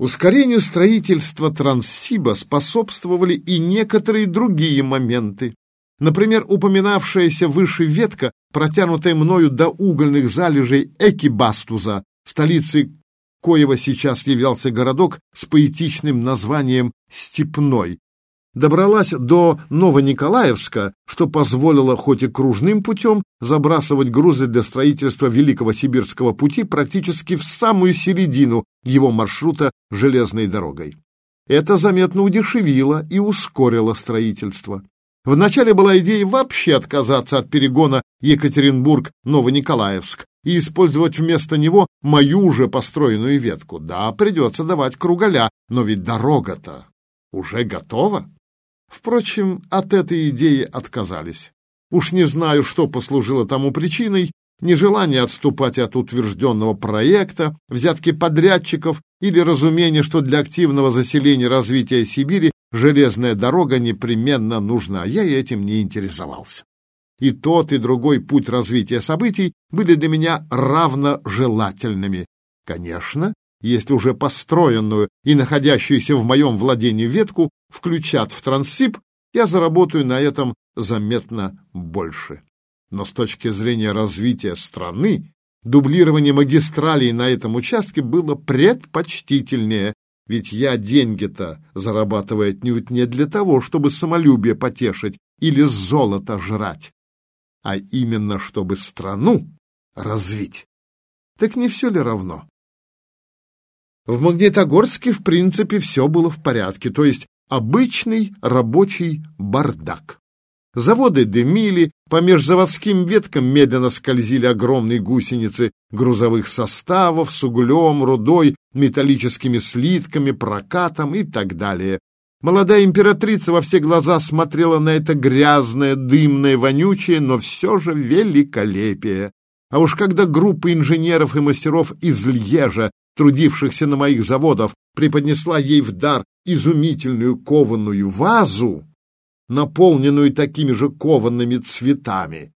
Ускорению строительства Транссиба способствовали и некоторые другие моменты. Например, упоминавшаяся выше ветка, протянутая мною до угольных залежей Экибастуза, столицей коего сейчас являлся городок с поэтичным названием «Степной», добралась до Новониколаевска, что позволило хоть и кружным путем забрасывать грузы для строительства Великого Сибирского пути практически в самую середину его маршрута железной дорогой. Это заметно удешевило и ускорило строительство. Вначале была идея вообще отказаться от перегона Екатеринбург-Новониколаевск и использовать вместо него мою уже построенную ветку. Да, придется давать круголя, но ведь дорога-то уже готова. Впрочем, от этой идеи отказались. Уж не знаю, что послужило тому причиной, нежелание отступать от утвержденного проекта, взятки подрядчиков или разумение, что для активного заселения развития Сибири железная дорога непременно нужна. Я и этим не интересовался. И тот, и другой путь развития событий были для меня равно желательными. Конечно, если уже построенную и находящуюся в моем владении ветку включат в трансип, я заработаю на этом заметно больше. Но с точки зрения развития страны, дублирование магистралей на этом участке было предпочтительнее, ведь я деньги-то зарабатываю отнюдь не для того, чтобы самолюбие потешить или золото жрать, а именно чтобы страну развить. Так не все ли равно? В Магнитогорске, в принципе, все было в порядке, то есть обычный рабочий бардак. Заводы дымили, по межзаводским веткам медленно скользили огромные гусеницы грузовых составов с углем, рудой, металлическими слитками, прокатом и так далее. Молодая императрица во все глаза смотрела на это грязное, дымное, вонючее, но все же великолепие. А уж когда группа инженеров и мастеров из Льежа трудившихся на моих заводах, преподнесла ей в дар изумительную кованую вазу, наполненную такими же кованными цветами.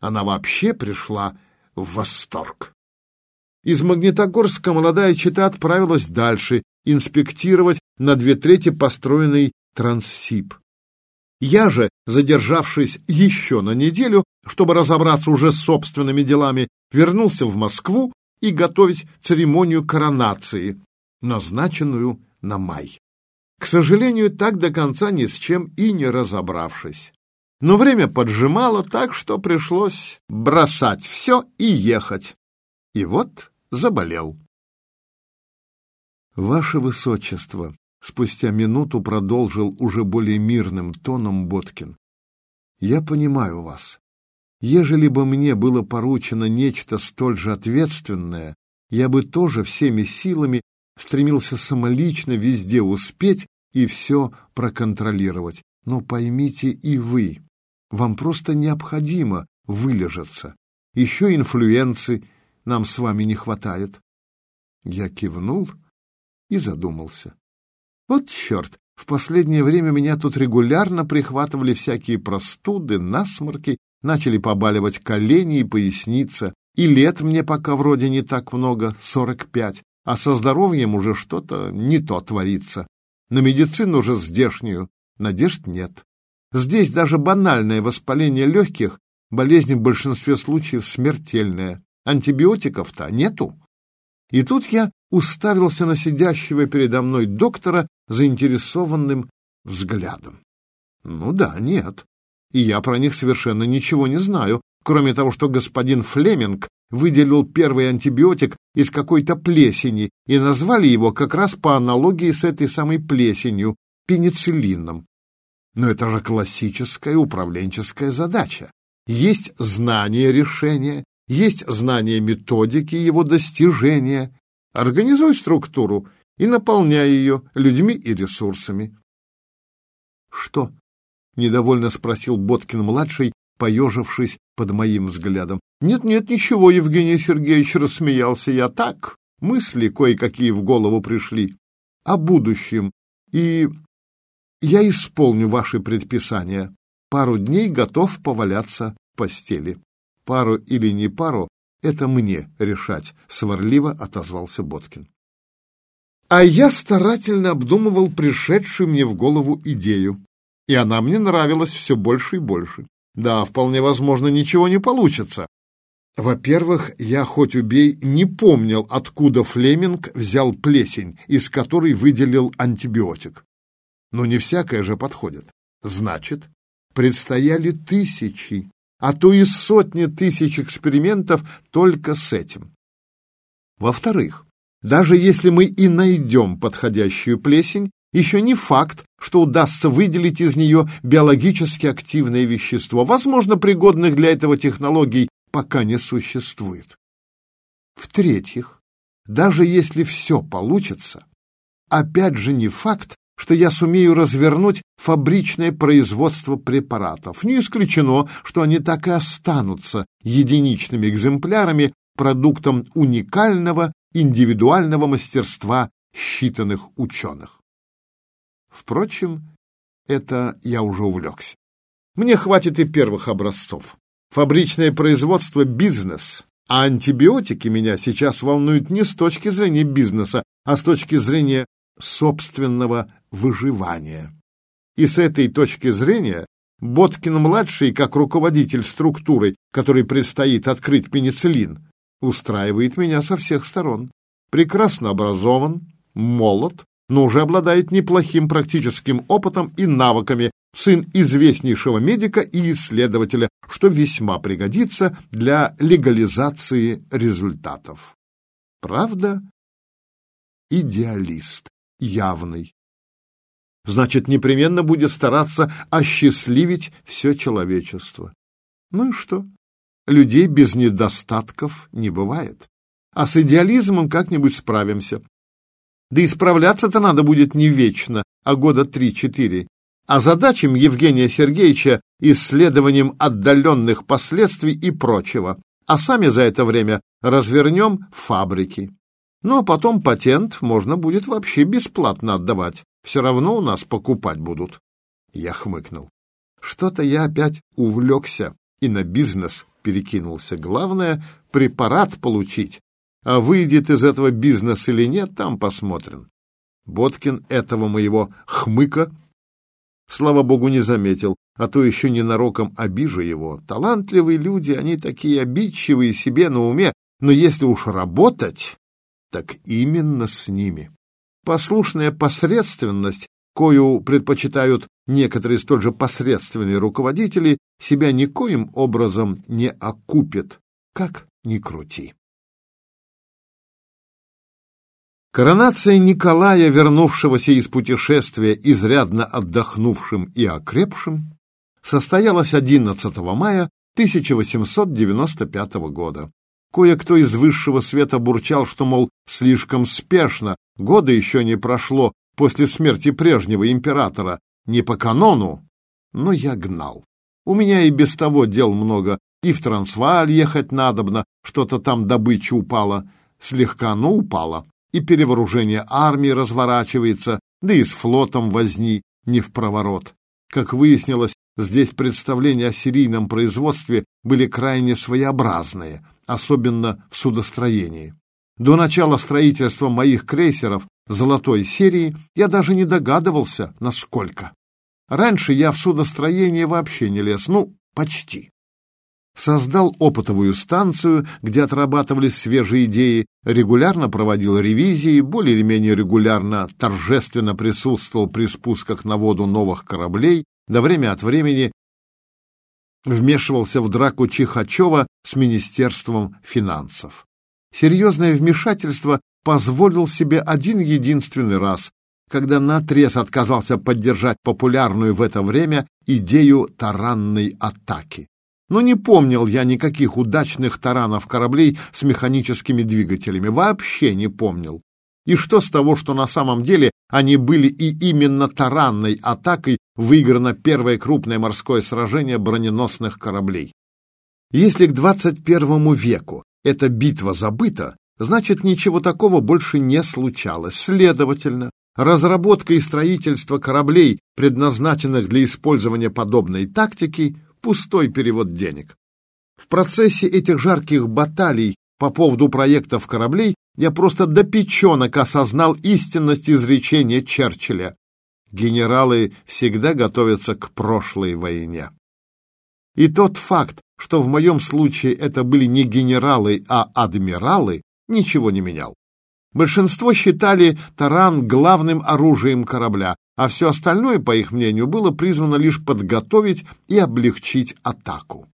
Она вообще пришла в восторг. Из Магнитогорска молодая чита отправилась дальше инспектировать на две трети построенный Транссиб. Я же, задержавшись еще на неделю, чтобы разобраться уже с собственными делами, вернулся в Москву и готовить церемонию коронации, назначенную на май. К сожалению, так до конца ни с чем и не разобравшись. Но время поджимало так, что пришлось бросать все и ехать. И вот заболел. «Ваше Высочество», — спустя минуту продолжил уже более мирным тоном Боткин, — «я понимаю вас. Ежели бы мне было поручено нечто столь же ответственное, я бы тоже всеми силами стремился самолично везде успеть и все проконтролировать. Но поймите и вы, вам просто необходимо вылежаться. Еще инфлюенции нам с вами не хватает. Я кивнул и задумался. Вот черт, в последнее время меня тут регулярно прихватывали всякие простуды, насморки начали побаливать колени и поясница, и лет мне пока вроде не так много, сорок пять, а со здоровьем уже что-то не то творится. На медицину уже здешнюю надежд нет. Здесь даже банальное воспаление легких, болезнь в большинстве случаев смертельная. Антибиотиков-то нету. И тут я уставился на сидящего передо мной доктора заинтересованным взглядом. Ну да, нет и я про них совершенно ничего не знаю, кроме того, что господин Флеминг выделил первый антибиотик из какой-то плесени и назвали его как раз по аналогии с этой самой плесенью – пенициллином. Но это же классическая управленческая задача. Есть знание решения, есть знание методики его достижения. Организуй структуру и наполняй ее людьми и ресурсами. Что — недовольно спросил Боткин-младший, поежившись под моим взглядом. «Нет-нет, ничего, Евгений Сергеевич, рассмеялся я так. Мысли кое-какие в голову пришли. О будущем. И я исполню ваши предписания. Пару дней готов поваляться в постели. Пару или не пару — это мне решать», — сварливо отозвался Боткин. А я старательно обдумывал пришедшую мне в голову идею, и она мне нравилась все больше и больше. Да, вполне возможно, ничего не получится. Во-первых, я, хоть убей, не помнил, откуда Флеминг взял плесень, из которой выделил антибиотик. Но не всякое же подходит. Значит, предстояли тысячи, а то и сотни тысяч экспериментов только с этим. Во-вторых, даже если мы и найдем подходящую плесень, еще не факт, что удастся выделить из нее биологически активное вещество. Возможно, пригодных для этого технологий пока не существует. В-третьих, даже если все получится, опять же не факт, что я сумею развернуть фабричное производство препаратов. Не исключено, что они так и останутся единичными экземплярами, продуктом уникального индивидуального мастерства считанных ученых. Впрочем, это я уже увлекся. Мне хватит и первых образцов. Фабричное производство — бизнес, а антибиотики меня сейчас волнуют не с точки зрения бизнеса, а с точки зрения собственного выживания. И с этой точки зрения Боткин-младший, как руководитель структуры, которой предстоит открыть пенициллин, устраивает меня со всех сторон. Прекрасно образован, молод, но уже обладает неплохим практическим опытом и навыками, сын известнейшего медика и исследователя, что весьма пригодится для легализации результатов. Правда, идеалист, явный. Значит, непременно будет стараться осчастливить все человечество. Ну и что? Людей без недостатков не бывает. А с идеализмом как-нибудь справимся. Да и справляться-то надо будет не вечно, а года три-четыре. А задачам Евгения Сергеевича исследованием отдаленных последствий и прочего. А сами за это время развернем фабрики. Ну, а потом патент можно будет вообще бесплатно отдавать. Все равно у нас покупать будут. Я хмыкнул. Что-то я опять увлекся и на бизнес перекинулся. Главное — препарат получить, а выйдет из этого бизнес или нет, там посмотрим. Боткин этого моего хмыка, слава богу, не заметил, а то еще ненароком обижу его. Талантливые люди, они такие обидчивые себе на уме, но если уж работать, так именно с ними. Послушная посредственность, кою предпочитают некоторые столь же посредственные руководители, себя никоим образом не окупит, как ни крути. Коронация Николая, вернувшегося из путешествия, изрядно отдохнувшим и окрепшим, состоялась 11 мая 1895 года. Кое-кто из высшего света бурчал, что, мол, слишком спешно, года еще не прошло после смерти прежнего императора, не по канону, но я гнал. У меня и без того дел много, и в Трансвааль ехать надобно, что-то там добыча упала, слегка, но упала и перевооружение армии разворачивается, да и с флотом возни не в проворот. Как выяснилось, здесь представления о серийном производстве были крайне своеобразные, особенно в судостроении. До начала строительства моих крейсеров золотой серии я даже не догадывался, насколько. Раньше я в судостроение вообще не лез, ну, почти создал опытовую станцию, где отрабатывались свежие идеи, регулярно проводил ревизии, более или менее регулярно торжественно присутствовал при спусках на воду новых кораблей, до время от времени вмешивался в драку Чихачева с Министерством финансов. Серьезное вмешательство позволил себе один единственный раз, когда наотрез отказался поддержать популярную в это время идею таранной атаки. Но не помнил я никаких удачных таранов кораблей с механическими двигателями. Вообще не помнил. И что с того, что на самом деле они были и именно таранной атакой выиграно первое крупное морское сражение броненосных кораблей? Если к 21 веку эта битва забыта, значит ничего такого больше не случалось. Следовательно, разработка и строительство кораблей, предназначенных для использования подобной тактики, пустой перевод денег. В процессе этих жарких баталий по поводу проектов кораблей, я просто до печенок осознал истинность изречения Черчилля. Генералы всегда готовятся к прошлой войне. И тот факт, что в моем случае это были не генералы, а адмиралы, ничего не менял. Большинство считали таран главным оружием корабля, а все остальное, по их мнению, было призвано лишь подготовить и облегчить атаку.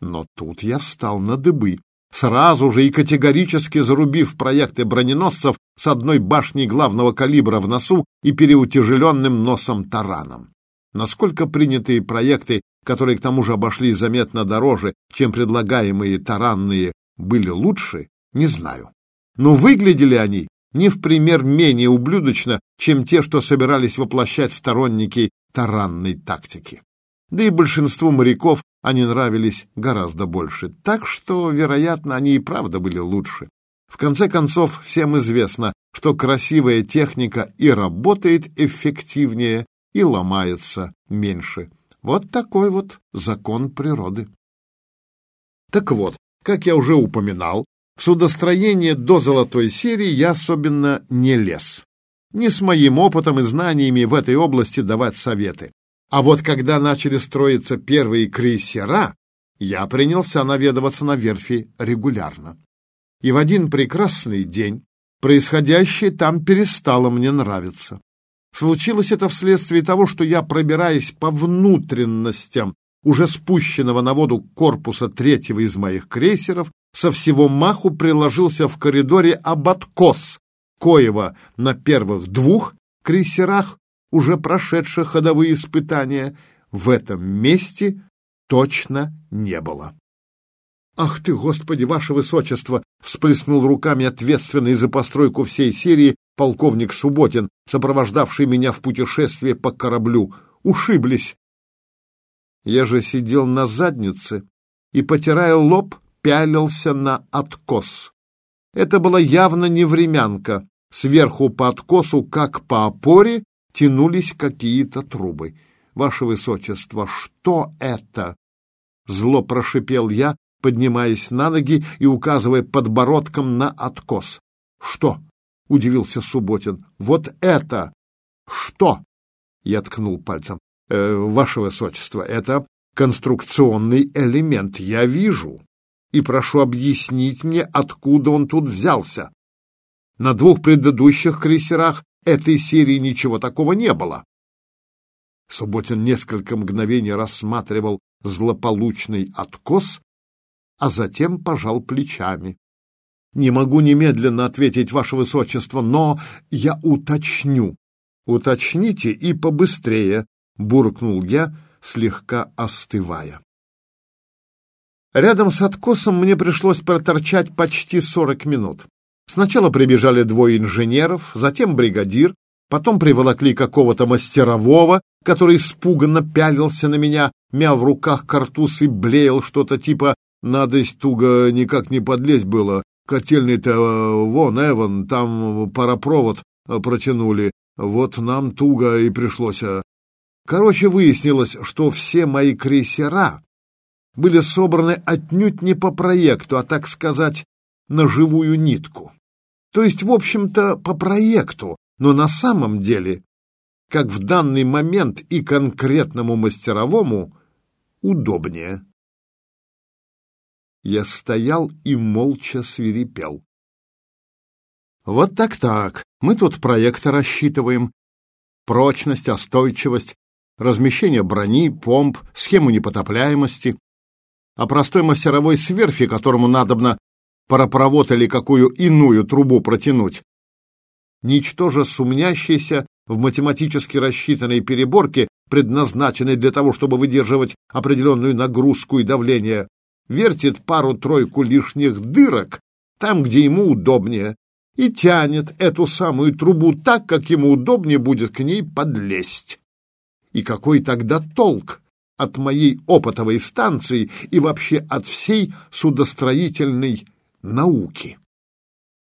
Но тут я встал на дыбы, сразу же и категорически зарубив проекты броненосцев с одной башней главного калибра в носу и переутяжеленным носом-тараном. Насколько принятые проекты, которые к тому же обошлись заметно дороже, чем предлагаемые таранные, были лучше, не знаю. Но выглядели они не в пример менее ублюдочно, чем те, что собирались воплощать сторонники таранной тактики. Да и большинству моряков они нравились гораздо больше, так что, вероятно, они и правда были лучше. В конце концов, всем известно, что красивая техника и работает эффективнее, и ломается меньше. Вот такой вот закон природы. Так вот, как я уже упоминал, в судостроение до золотой серии я особенно не лез. Не с моим опытом и знаниями в этой области давать советы. А вот когда начали строиться первые крейсера, я принялся наведываться на верфи регулярно. И в один прекрасный день происходящее там перестало мне нравиться. Случилось это вследствие того, что я, пробираясь по внутренностям уже спущенного на воду корпуса третьего из моих крейсеров, со всего маху приложился в коридоре об откос, коего на первых двух крейсерах, уже прошедших ходовые испытания, в этом месте точно не было. «Ах ты, Господи, ваше высочество!» — всплеснул руками ответственный за постройку всей серии полковник Субботин, сопровождавший меня в путешествие по кораблю. «Ушиблись!» Я же сидел на заднице и, потирая лоб, пялился на откос. Это была явно не времянка. Сверху по откосу, как по опоре, тянулись какие-то трубы. «Ваше Высочество, что это?» Зло прошипел я, поднимаясь на ноги и указывая подбородком на откос. «Что?» — удивился Субботин. «Вот это!» «Что?» — я ткнул пальцем. «Э, «Ваше Высочество, это конструкционный элемент, я вижу и прошу объяснить мне, откуда он тут взялся. На двух предыдущих крейсерах этой серии ничего такого не было. Субботин несколько мгновений рассматривал злополучный откос, а затем пожал плечами. «Не могу немедленно ответить, Ваше Высочество, но я уточню». «Уточните и побыстрее», — буркнул я, слегка остывая. Рядом с откосом мне пришлось проторчать почти сорок минут. Сначала прибежали двое инженеров, затем бригадир, потом приволокли какого-то мастерового, который испуганно пялился на меня, мял в руках картуз и блеял что-то типа «надость туго никак не подлезть было, котельный-то э, вон, Эван, там паропровод э, протянули, вот нам туго и пришлось». Э». Короче, выяснилось, что все мои крейсера были собраны отнюдь не по проекту, а, так сказать, на живую нитку. То есть, в общем-то, по проекту, но на самом деле, как в данный момент и конкретному мастеровому, удобнее. Я стоял и молча свирепел. Вот так-так, мы тут проекты рассчитываем. Прочность, остойчивость, размещение брони, помп, схему непотопляемости а простой мастеровой сверфи, которому надобно паропровод или какую иную трубу протянуть. Ничтоже сумнящийся в математически рассчитанной переборке, предназначенной для того, чтобы выдерживать определенную нагрузку и давление, вертит пару-тройку лишних дырок там, где ему удобнее, и тянет эту самую трубу так, как ему удобнее будет к ней подлезть. И какой тогда толк от моей опытовой станции и вообще от всей судостроительной науки.